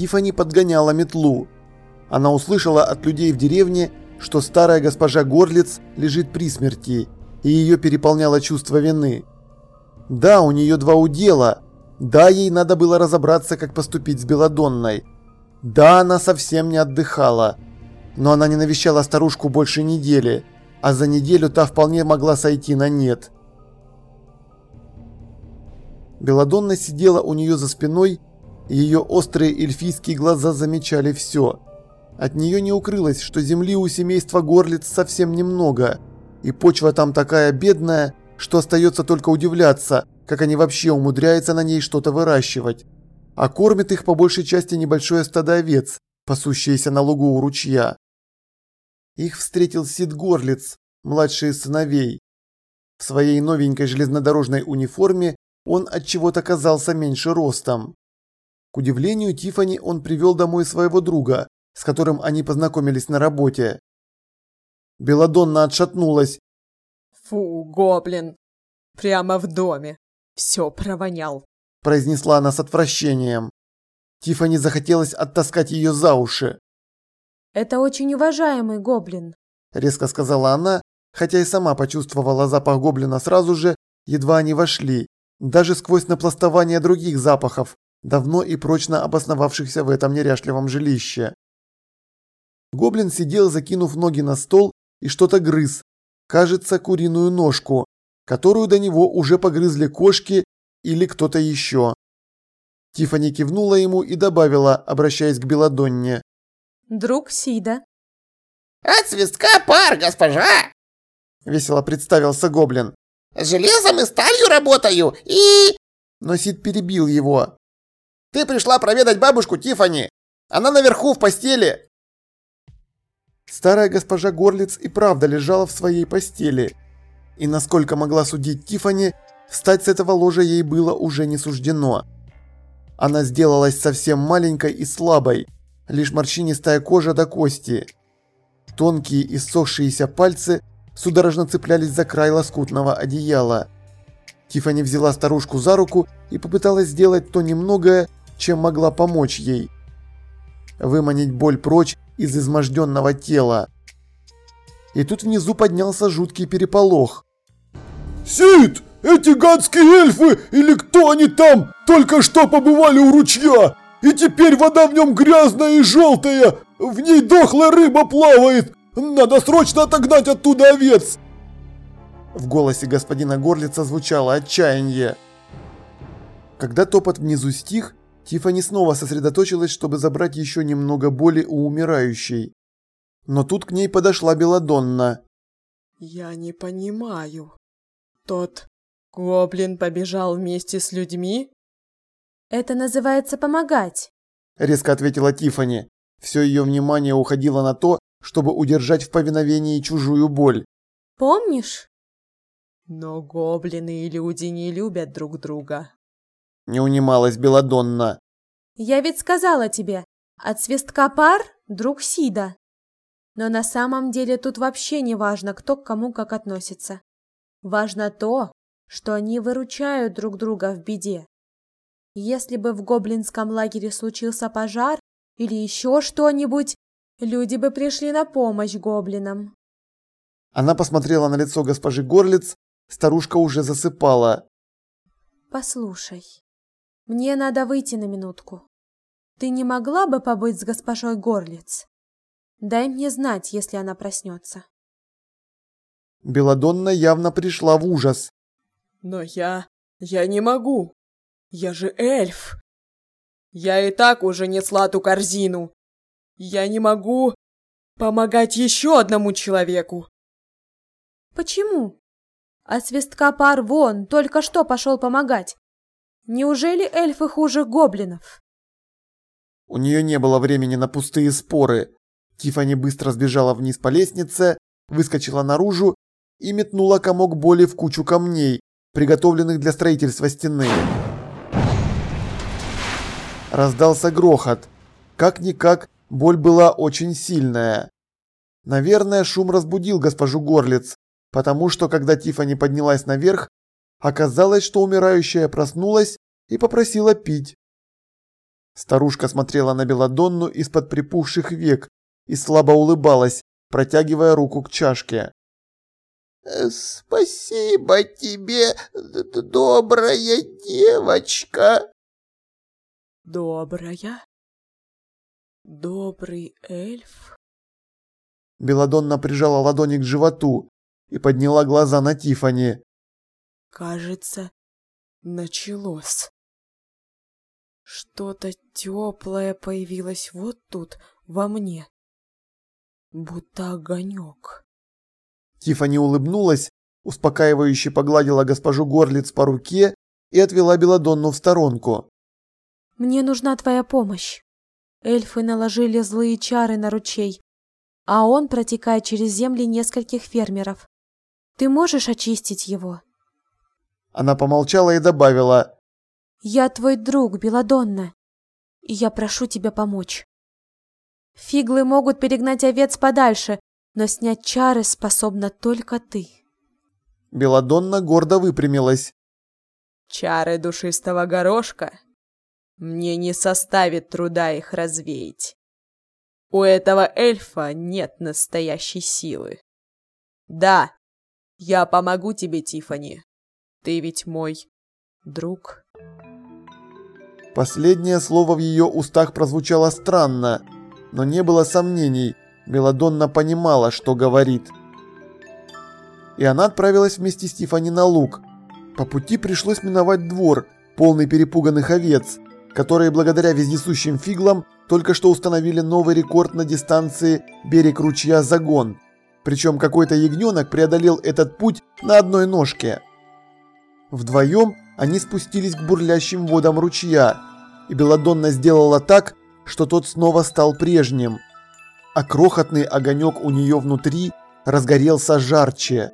Тифани подгоняла метлу. Она услышала от людей в деревне, что старая госпожа Горлиц лежит при смерти, и ее переполняло чувство вины. Да, у нее два удела. Да, ей надо было разобраться, как поступить с Беладонной. Да, она совсем не отдыхала. Но она не навещала старушку больше недели, а за неделю та вполне могла сойти на нет. Беладонна сидела у нее за спиной, ее острые эльфийские глаза замечали все. От нее не укрылось, что земли у семейства Горлиц совсем немного, и почва там такая бедная, что остается только удивляться, как они вообще умудряются на ней что-то выращивать. А кормит их по большей части небольшое стадо овец, пасущееся на лугу у ручья. Их встретил Сид Горлиц, младший из сыновей. В своей новенькой железнодорожной униформе он от чего-то казался меньше ростом. К удивлению Тифани он привел домой своего друга, с которым они познакомились на работе. Беладонна отшатнулась. «Фу, гоблин! Прямо в доме! Все провонял!» произнесла она с отвращением. Тифани захотелось оттаскать ее за уши. «Это очень уважаемый гоблин», – резко сказала она, хотя и сама почувствовала запах гоблина сразу же, едва они вошли, даже сквозь напластование других запахов, давно и прочно обосновавшихся в этом неряшливом жилище. Гоблин сидел, закинув ноги на стол и что-то грыз, кажется, куриную ножку, которую до него уже погрызли кошки или кто-то еще. Тифани кивнула ему и добавила, обращаясь к Беладонне. «Друг Сида». «От свистка пар, госпожа!» Весело представился Гоблин. «С железом и сталью работаю, и...» Но Сид перебил его. «Ты пришла проведать бабушку Тифани. Она наверху в постели. Старая госпожа Горлиц и правда лежала в своей постели. И насколько могла судить Тифани, встать с этого ложа ей было уже не суждено. Она сделалась совсем маленькой и слабой, лишь морщинистая кожа до кости. Тонкие и иссохшиеся пальцы судорожно цеплялись за край лоскутного одеяла. Тифани взяла старушку за руку и попыталась сделать то немногое, чем могла помочь ей. Выманить боль прочь из изможденного тела. И тут внизу поднялся жуткий переполох. «Сид! Эти гадские эльфы, или кто они там, только что побывали у ручья! И теперь вода в нем грязная и желтая! В ней дохлая рыба плавает! Надо срочно отогнать оттуда овец!» В голосе господина Горлица звучало отчаяние. Когда топот внизу стих, Тифани снова сосредоточилась, чтобы забрать еще немного боли у умирающей. Но тут к ней подошла Беладонна. «Я не понимаю. Тот гоблин побежал вместе с людьми?» «Это называется помогать», – резко ответила Тифани. Все ее внимание уходило на то, чтобы удержать в повиновении чужую боль. «Помнишь?» «Но гоблины и люди не любят друг друга», не унималась Беладонна. «Я ведь сказала тебе, от свистка пар – друг Сида. Но на самом деле тут вообще не важно, кто к кому как относится. Важно то, что они выручают друг друга в беде. Если бы в гоблинском лагере случился пожар или еще что-нибудь, люди бы пришли на помощь гоблинам. Она посмотрела на лицо госпожи Горлиц, старушка уже засыпала. «Послушай, мне надо выйти на минутку. Ты не могла бы побыть с госпожой Горлиц? Дай мне знать, если она проснется. Беладонна явно пришла в ужас. Но я... я не могу. Я же эльф. Я и так уже несла ту корзину. Я не могу помогать еще одному человеку. Почему? А свистка пар вон только что пошел помогать. Неужели эльфы хуже гоблинов? У нее не было времени на пустые споры. Тифани быстро сбежала вниз по лестнице, выскочила наружу и метнула комок боли в кучу камней, приготовленных для строительства стены. Раздался грохот. Как-никак, боль была очень сильная. Наверное, шум разбудил госпожу Горлиц, потому что, когда Тифани поднялась наверх, Оказалось, что умирающая проснулась и попросила пить. Старушка смотрела на Беладонну из-под припухших век и слабо улыбалась, протягивая руку к чашке. Э, «Спасибо тебе, добрая девочка!» «Добрая? Добрый эльф?» Беладонна прижала ладони к животу и подняла глаза на Тифани. «Кажется, началось. Что-то теплое появилось вот тут, во мне. Будто огонек». Тифани улыбнулась, успокаивающе погладила госпожу Горлиц по руке и отвела Беладонну в сторонку. «Мне нужна твоя помощь. Эльфы наложили злые чары на ручей, а он протекает через земли нескольких фермеров. Ты можешь очистить его?» Она помолчала и добавила. «Я твой друг, Беладонна, и я прошу тебя помочь. Фиглы могут перегнать овец подальше, но снять чары способна только ты». Беладонна гордо выпрямилась. «Чары душистого горошка? Мне не составит труда их развеять. У этого эльфа нет настоящей силы. Да, я помогу тебе, Тифани. Ты ведь мой друг». Последнее слово в ее устах прозвучало странно, но не было сомнений. Беладонна понимала, что говорит. И она отправилась вместе с Тифани на луг. По пути пришлось миновать двор, полный перепуганных овец, которые благодаря вездесущим фиглам только что установили новый рекорд на дистанции берег ручья Загон. Причем какой-то ягненок преодолел этот путь на одной ножке. Вдвоем они спустились к бурлящим водам ручья, и Беладонна сделала так, что тот снова стал прежним. А крохотный огонек у нее внутри разгорелся жарче.